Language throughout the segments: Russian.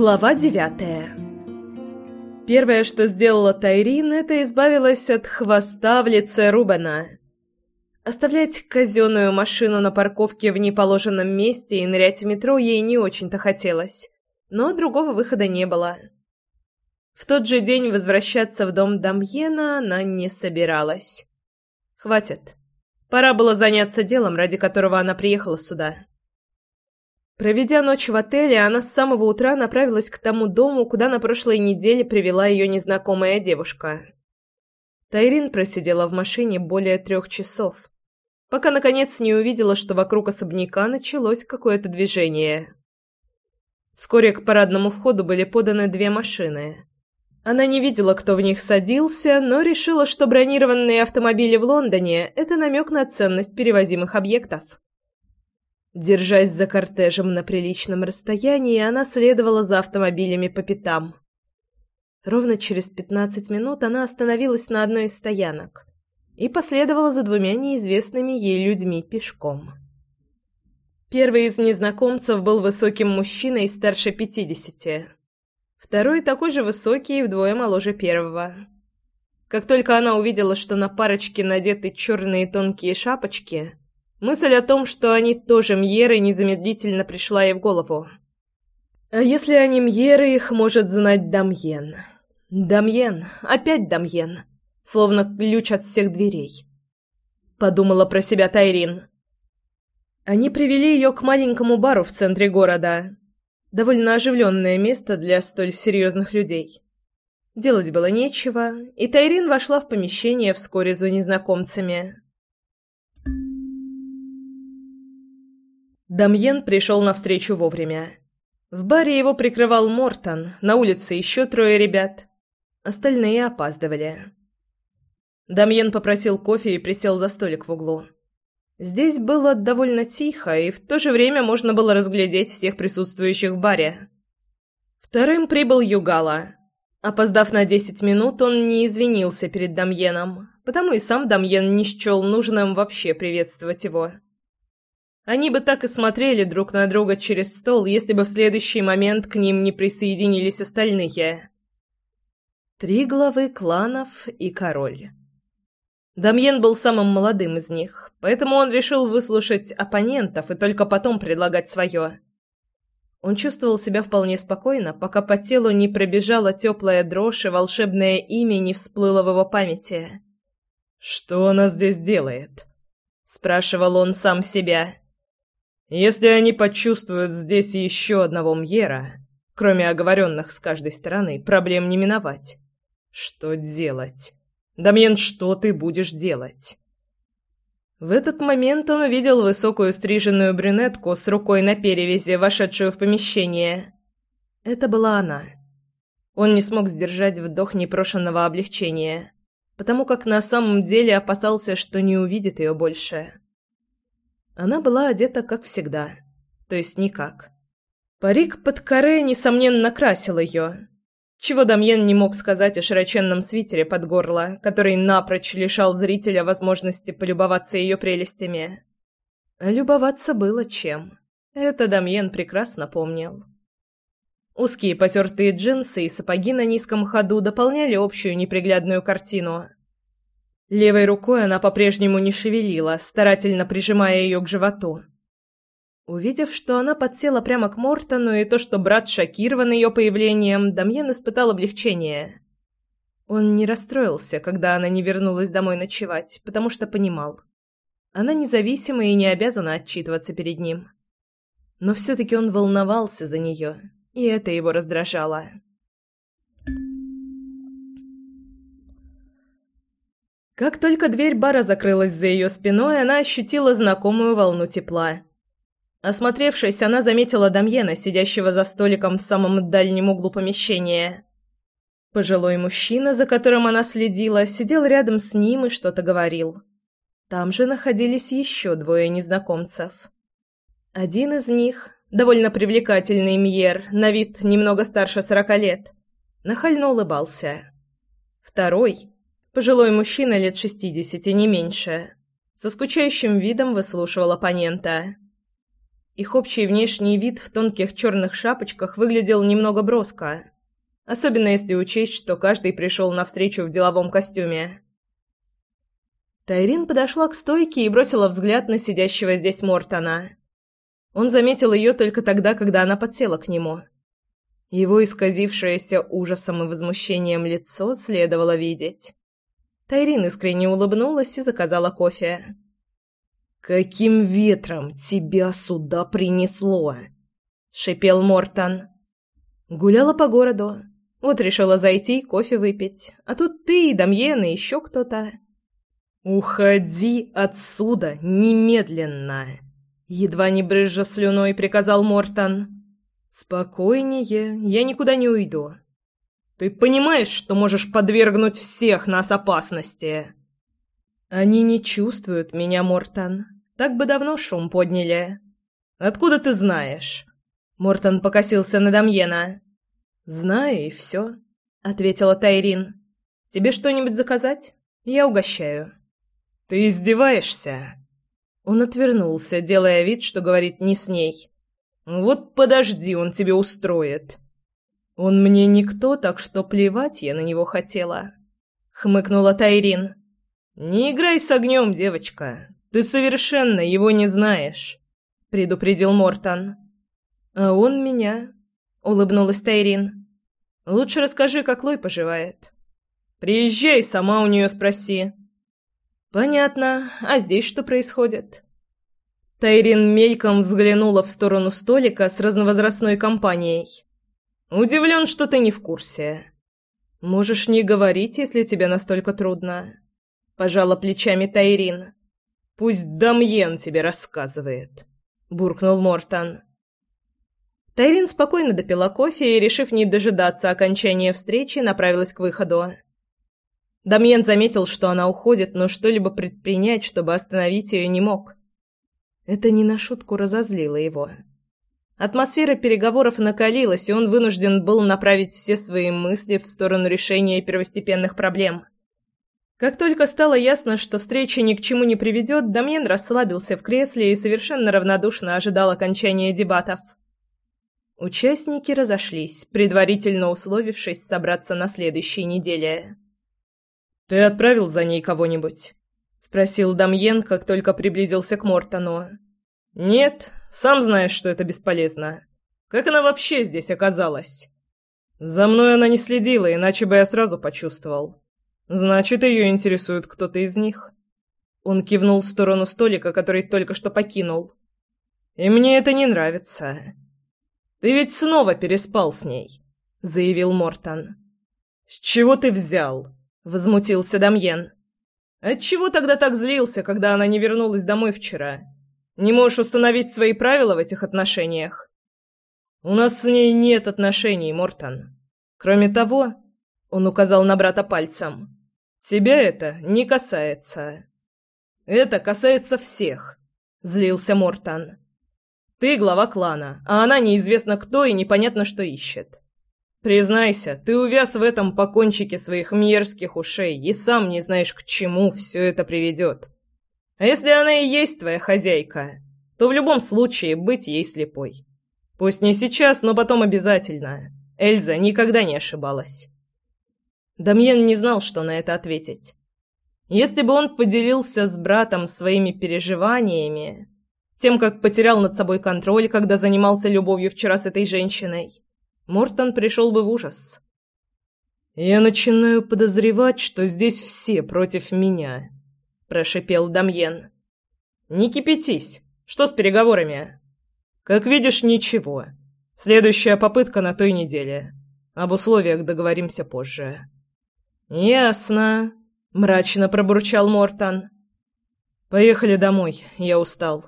Глава девятая Первое, что сделала Тайрин, это избавилась от хвоста в лице Рубена. Оставлять казенную машину на парковке в неположенном месте и нырять в метро ей не очень-то хотелось, но другого выхода не было. В тот же день возвращаться в дом Дамьена она не собиралась. Хватит. Пора было заняться делом, ради которого она приехала сюда. Проведя ночь в отеле, она с самого утра направилась к тому дому, куда на прошлой неделе привела ее незнакомая девушка. Тайрин просидела в машине более трех часов, пока, наконец, не увидела, что вокруг особняка началось какое-то движение. Вскоре к парадному входу были поданы две машины. Она не видела, кто в них садился, но решила, что бронированные автомобили в Лондоне – это намек на ценность перевозимых объектов. Держась за кортежем на приличном расстоянии, она следовала за автомобилями по пятам. Ровно через пятнадцать минут она остановилась на одной из стоянок и последовала за двумя неизвестными ей людьми пешком. Первый из незнакомцев был высоким мужчиной старше пятидесяти. Второй такой же высокий и вдвое моложе первого. Как только она увидела, что на парочке надеты черные тонкие шапочки – Мысль о том, что они тоже мьеры, незамедлительно пришла ей в голову. А если они мьеры, их может знать Дамьен. Дамьен, опять Дамьен, словно ключ от всех дверей. Подумала про себя Тайрин. Они привели ее к маленькому бару в центре города. Довольно оживленное место для столь серьезных людей. Делать было нечего, и Тайрин вошла в помещение вскоре за незнакомцами. Дамьен пришел навстречу вовремя. В баре его прикрывал Мортон, на улице еще трое ребят. Остальные опаздывали. Дамьен попросил кофе и присел за столик в углу. Здесь было довольно тихо, и в то же время можно было разглядеть всех присутствующих в баре. Вторым прибыл Югала. Опоздав на десять минут, он не извинился перед Дамьеном, потому и сам Дамьен не счел нужным вообще приветствовать его. Они бы так и смотрели друг на друга через стол, если бы в следующий момент к ним не присоединились остальные. Три главы кланов и король. Дамьен был самым молодым из них, поэтому он решил выслушать оппонентов и только потом предлагать свое. Он чувствовал себя вполне спокойно, пока по телу не пробежала теплая дрожь и волшебное имя не всплыло в его памяти. «Что она здесь делает?» – спрашивал он сам себя. Если они почувствуют здесь еще одного Мьера, кроме оговоренных с каждой стороны, проблем не миновать. Что делать? Дамьен, что ты будешь делать? В этот момент он увидел высокую стриженную брюнетку с рукой на перевязи, вошедшую в помещение. Это была она. Он не смог сдержать вдох непрошенного облегчения, потому как на самом деле опасался, что не увидит ее больше. Она была одета как всегда, то есть никак. Парик под каре, несомненно, красил ее. Чего Дамьен не мог сказать о широченном свитере под горло, который напрочь лишал зрителя возможности полюбоваться ее прелестями. А любоваться было чем. Это Дамьен прекрасно помнил. Узкие потертые джинсы и сапоги на низком ходу дополняли общую неприглядную картину – Левой рукой она по-прежнему не шевелила, старательно прижимая ее к животу. Увидев, что она подсела прямо к Мортону, и то, что брат шокирован ее появлением, Дамьен испытал облегчение. Он не расстроился, когда она не вернулась домой ночевать, потому что понимал. Она независима и не обязана отчитываться перед ним. Но все-таки он волновался за нее, и это его раздражало. Как только дверь бара закрылась за ее спиной, она ощутила знакомую волну тепла. Осмотревшись, она заметила Дамьена, сидящего за столиком в самом дальнем углу помещения. Пожилой мужчина, за которым она следила, сидел рядом с ним и что-то говорил. Там же находились еще двое незнакомцев. Один из них, довольно привлекательный Мьер, на вид немного старше сорока лет, нахально улыбался. Второй Пожилой мужчина лет шестидесяти, не меньше. Со скучающим видом выслушивал оппонента. Их общий внешний вид в тонких черных шапочках выглядел немного броско, особенно если учесть, что каждый пришел навстречу в деловом костюме. Тайрин подошла к стойке и бросила взгляд на сидящего здесь Мортона. Он заметил ее только тогда, когда она подсела к нему. Его исказившееся ужасом и возмущением лицо следовало видеть. Тайрин искренне улыбнулась и заказала кофе. «Каким ветром тебя сюда принесло?» — шипел Мортон. «Гуляла по городу. Вот решила зайти кофе выпить. А тут ты и Дамьен и еще кто-то». «Уходи отсюда немедленно!» Едва не брызжа слюной, приказал Мортон. «Спокойнее, я никуда не уйду. Ты понимаешь, что можешь подвергнуть всех нас опасности?» «Они не чувствуют меня, Мортон. Так бы давно шум подняли». «Откуда ты знаешь?» Мортон покосился на Дамьена. «Знаю, и все», — ответила Тайрин. «Тебе что-нибудь заказать? Я угощаю». «Ты издеваешься?» Он отвернулся, делая вид, что говорит не с ней. «Вот подожди, он тебе устроит». «Он мне никто, так что плевать я на него хотела», — хмыкнула Тайрин. «Не играй с огнем, девочка. Ты совершенно его не знаешь», — предупредил Мортон. «А он меня», — улыбнулась Тайрин. «Лучше расскажи, как Лой поживает». «Приезжай, сама у нее спроси», «Понятно. А здесь что происходит?» Тайрин мельком взглянула в сторону столика с разновозрастной компанией. «Удивлен, что ты не в курсе. Можешь не говорить, если тебе настолько трудно». Пожала плечами Тайрин. «Пусть Дамьен тебе рассказывает», — буркнул Мортон. Тайрин спокойно допила кофе и, решив не дожидаться окончания встречи, направилась к выходу. Дамьен заметил, что она уходит, но что-либо предпринять, чтобы остановить ее, не мог. Это не на шутку разозлило его. Атмосфера переговоров накалилась, и он вынужден был направить все свои мысли в сторону решения первостепенных проблем. Как только стало ясно, что встреча ни к чему не приведет, Дамьен расслабился в кресле и совершенно равнодушно ожидал окончания дебатов. Участники разошлись, предварительно условившись собраться на следующей неделе. «Ты отправил за ней кого-нибудь?» — спросил Дамьен, как только приблизился к Мортону. «Нет, сам знаешь, что это бесполезно. Как она вообще здесь оказалась?» «За мной она не следила, иначе бы я сразу почувствовал. Значит, ее интересует кто-то из них». Он кивнул в сторону столика, который только что покинул. «И мне это не нравится». «Ты ведь снова переспал с ней», — заявил Мортон. «С чего ты взял?» — возмутился Дамьен. «Отчего тогда так злился, когда она не вернулась домой вчера? Не можешь установить свои правила в этих отношениях?» «У нас с ней нет отношений, Мортон. Кроме того...» — он указал на брата пальцем. «Тебя это не касается». «Это касается всех», — злился Мортон. «Ты глава клана, а она неизвестно кто и непонятно что ищет. Признайся, ты увяз в этом по кончике своих мерзких ушей и сам не знаешь, к чему все это приведет. А если она и есть твоя хозяйка, то в любом случае быть ей слепой. Пусть не сейчас, но потом обязательно. Эльза никогда не ошибалась. Дамьен не знал, что на это ответить. Если бы он поделился с братом своими переживаниями, тем, как потерял над собой контроль, когда занимался любовью вчера с этой женщиной, Мортон пришел бы в ужас. «Я начинаю подозревать, что здесь все против меня», – прошипел Дамьен. «Не кипятись. Что с переговорами?» «Как видишь, ничего. Следующая попытка на той неделе. Об условиях договоримся позже». «Ясно», – мрачно пробурчал Мортон. «Поехали домой. Я устал».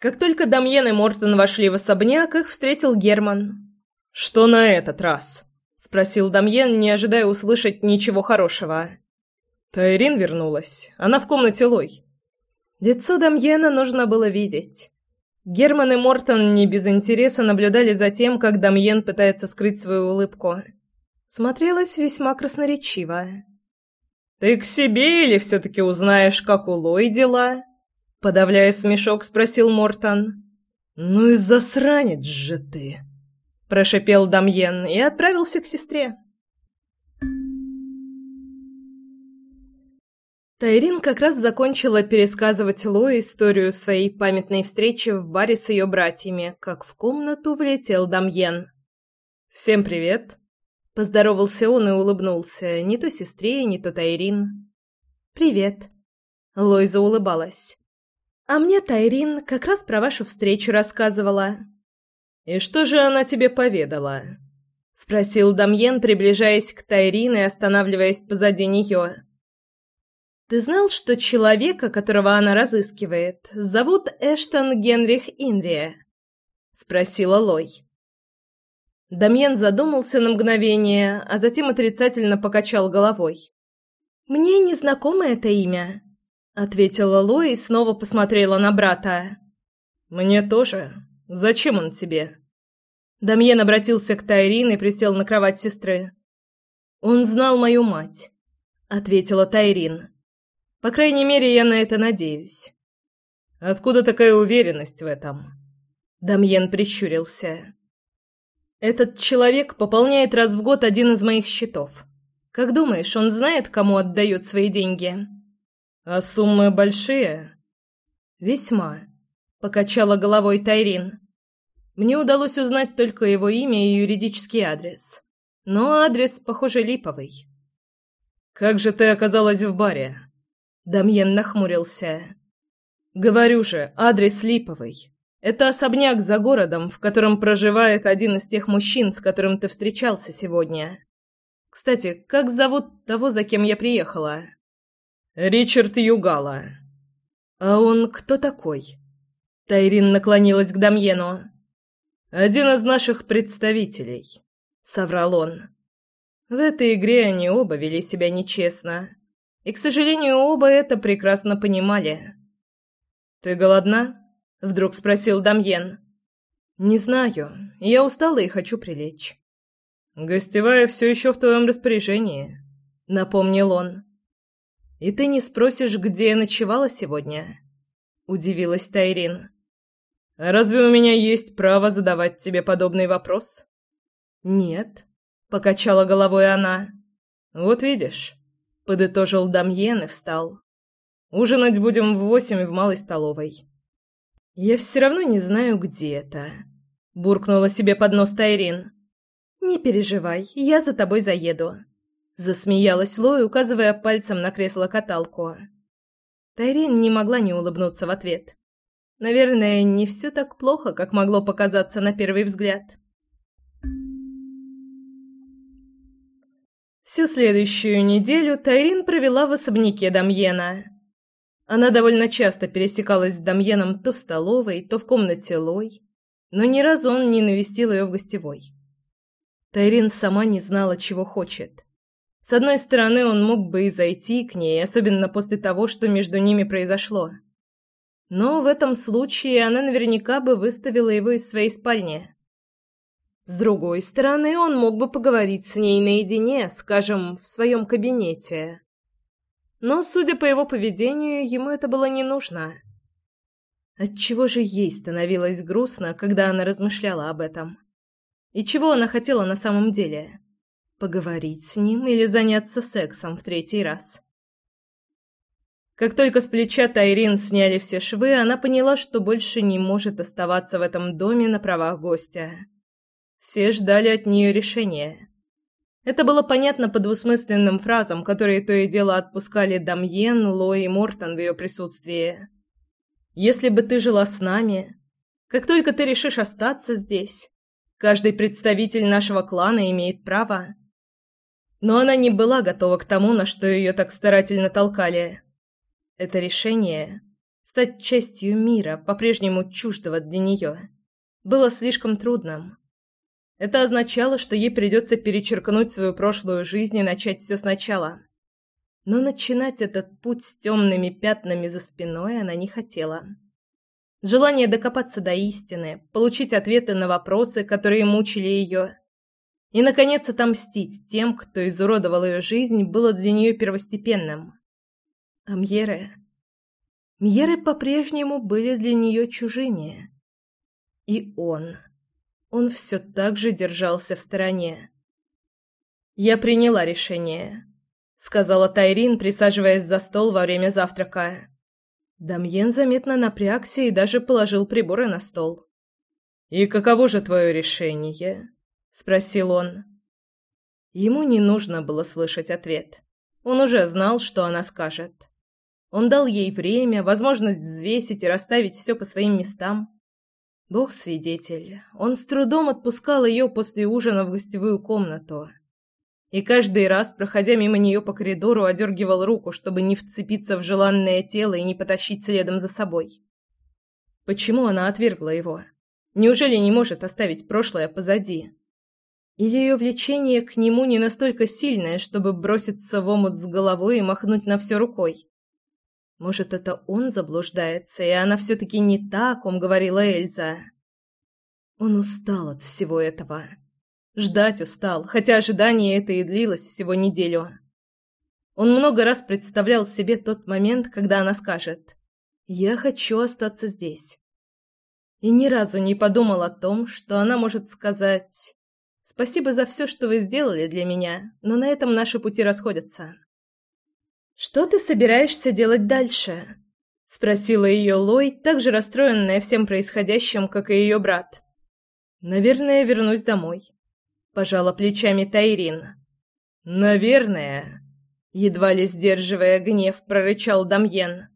Как только Дамьен и Мортон вошли в особняк, их встретил Герман. «Что на этот раз?» – спросил Дамьен, не ожидая услышать ничего хорошего. Тайрин вернулась. Она в комнате Лой. Лицо Дамьена нужно было видеть. Герман и Мортон не без интереса наблюдали за тем, как Дамьен пытается скрыть свою улыбку. Смотрелось весьма красноречиво. «Ты к себе или все-таки узнаешь, как у Лой дела?» Подавляя смешок, спросил Мортон. «Ну и засранец же ты!» Прошипел Дамьен и отправился к сестре. Тайрин как раз закончила пересказывать Ло историю своей памятной встречи в баре с ее братьями, как в комнату влетел Дамьен. «Всем привет!» Поздоровался он и улыбнулся, не то сестре, не то Тайрин. «Привет!» Лойза улыбалась. «А мне Тайрин как раз про вашу встречу рассказывала». «И что же она тебе поведала?» Спросил Дамьен, приближаясь к Тайрин и останавливаясь позади нее. Ты знал, что человека, которого она разыскивает, зовут Эштон Генрих Инрия? спросила Лой. Дамьен задумался на мгновение, а затем отрицательно покачал головой. Мне не знакомо это имя, ответила Лой и снова посмотрела на брата. Мне тоже. Зачем он тебе? Дамьен обратился к Тайрин и присел на кровать сестры. Он знал мою мать, ответила Тайрин. По крайней мере, я на это надеюсь. Откуда такая уверенность в этом? Дамьен прищурился. Этот человек пополняет раз в год один из моих счетов. Как думаешь, он знает, кому отдает свои деньги? А суммы большие? Весьма. Покачала головой Тайрин. Мне удалось узнать только его имя и юридический адрес. Но адрес, похоже, липовый. Как же ты оказалась в баре? Дамьен нахмурился. «Говорю же, адрес Липовый. Это особняк за городом, в котором проживает один из тех мужчин, с которым ты встречался сегодня. Кстати, как зовут того, за кем я приехала?» «Ричард Югала». «А он кто такой?» Тайрин наклонилась к Дамьену. «Один из наших представителей», — соврал он. В этой игре они оба вели себя нечестно. И, к сожалению, оба это прекрасно понимали. «Ты голодна?» — вдруг спросил Дамьен. «Не знаю. Я устала и хочу прилечь». «Гостевая все еще в твоем распоряжении», — напомнил он. «И ты не спросишь, где я ночевала сегодня?» — удивилась Тайрин. «Разве у меня есть право задавать тебе подобный вопрос?» «Нет», — покачала головой она. «Вот видишь» подытожил Дамьен и встал. Ужинать будем в восемь в малой столовой. Я все равно не знаю, где это, буркнула себе под нос Тайрин. Не переживай, я за тобой заеду, засмеялась Лой, указывая пальцем на кресло-каталку. Тайрин не могла не улыбнуться в ответ. Наверное, не все так плохо, как могло показаться на первый взгляд. Всю следующую неделю Тайрин провела в особняке Дамьена. Она довольно часто пересекалась с Дамьеном то в столовой, то в комнате Лой, но ни разу он не навестил ее в гостевой. Тайрин сама не знала, чего хочет. С одной стороны, он мог бы и зайти к ней, особенно после того, что между ними произошло. Но в этом случае она наверняка бы выставила его из своей спальни. С другой стороны, он мог бы поговорить с ней наедине, скажем, в своем кабинете. Но, судя по его поведению, ему это было не нужно. Отчего же ей становилось грустно, когда она размышляла об этом? И чего она хотела на самом деле? Поговорить с ним или заняться сексом в третий раз? Как только с плеча Тайрин сняли все швы, она поняла, что больше не может оставаться в этом доме на правах гостя. Все ждали от нее решения. Это было понятно по двусмысленным фразам, которые то и дело отпускали Дамьен, Ло и Мортон в ее присутствии. «Если бы ты жила с нами, как только ты решишь остаться здесь, каждый представитель нашего клана имеет право». Но она не была готова к тому, на что ее так старательно толкали. Это решение – стать частью мира, по-прежнему чуждого для нее, было слишком трудным. Это означало, что ей придется перечеркнуть свою прошлую жизнь и начать все сначала. Но начинать этот путь с темными пятнами за спиной она не хотела. Желание докопаться до истины, получить ответы на вопросы, которые мучили ее, и, наконец, отомстить тем, кто изуродовал ее жизнь, было для нее первостепенным. Амьере. Мьеры по-прежнему были для нее чужими. И он. Он все так же держался в стороне. «Я приняла решение», — сказала Тайрин, присаживаясь за стол во время завтрака. Дамьен заметно напрягся и даже положил приборы на стол. «И каково же твое решение?» — спросил он. Ему не нужно было слышать ответ. Он уже знал, что она скажет. Он дал ей время, возможность взвесить и расставить все по своим местам. Бог свидетель, он с трудом отпускал ее после ужина в гостевую комнату. И каждый раз, проходя мимо нее по коридору, одергивал руку, чтобы не вцепиться в желанное тело и не потащить следом за собой. Почему она отвергла его? Неужели не может оставить прошлое позади? Или ее влечение к нему не настолько сильное, чтобы броситься в омут с головой и махнуть на все рукой? Может, это он заблуждается, и она все-таки не та, о говорила Эльза? Он устал от всего этого. Ждать устал, хотя ожидание это и длилось всего неделю. Он много раз представлял себе тот момент, когда она скажет «Я хочу остаться здесь». И ни разу не подумал о том, что она может сказать «Спасибо за все, что вы сделали для меня, но на этом наши пути расходятся». «Что ты собираешься делать дальше?» — спросила ее Лой, также расстроенная всем происходящим, как и ее брат. «Наверное, вернусь домой», — пожала плечами Тайрин. «Наверное», — едва ли сдерживая гнев, прорычал Дамьен.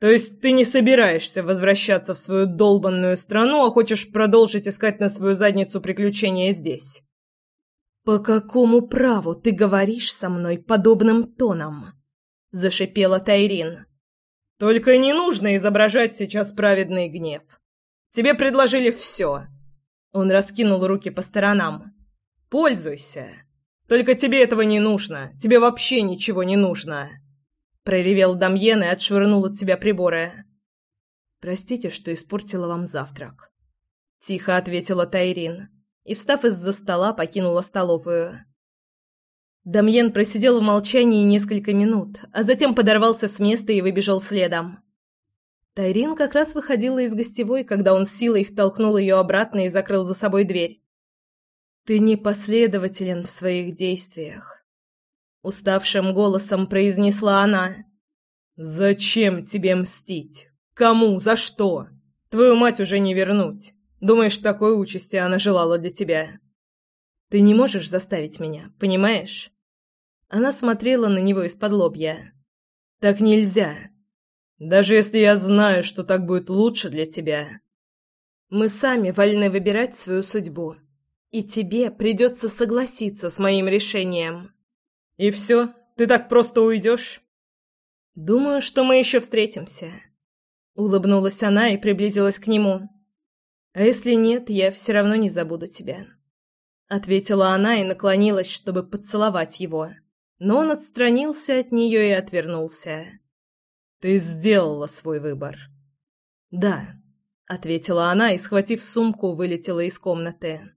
«То есть ты не собираешься возвращаться в свою долбанную страну, а хочешь продолжить искать на свою задницу приключения здесь?» «По какому праву ты говоришь со мной подобным тоном?» — зашипела Тайрин. «Только не нужно изображать сейчас праведный гнев. Тебе предложили все». Он раскинул руки по сторонам. «Пользуйся. Только тебе этого не нужно. Тебе вообще ничего не нужно». Проревел Дамьен и отшвырнул от себя приборы. «Простите, что испортила вам завтрак», — тихо ответила Тайрин и, встав из-за стола, покинула столовую. Дамьен просидел в молчании несколько минут, а затем подорвался с места и выбежал следом. Тайрин как раз выходила из гостевой, когда он силой втолкнул ее обратно и закрыл за собой дверь. «Ты непоследователен в своих действиях», — уставшим голосом произнесла она. «Зачем тебе мстить? Кому? За что? Твою мать уже не вернуть. Думаешь, такой участи она желала для тебя?» Ты не можешь заставить меня, понимаешь? Она смотрела на него из-под лобья. Так нельзя. Даже если я знаю, что так будет лучше для тебя. Мы сами вольны выбирать свою судьбу. И тебе придется согласиться с моим решением. И все? Ты так просто уйдешь? Думаю, что мы еще встретимся. Улыбнулась она и приблизилась к нему. А если нет, я все равно не забуду тебя ответила она и наклонилась, чтобы поцеловать его. Но он отстранился от нее и отвернулся. Ты сделала свой выбор. Да, ответила она и, схватив сумку, вылетела из комнаты.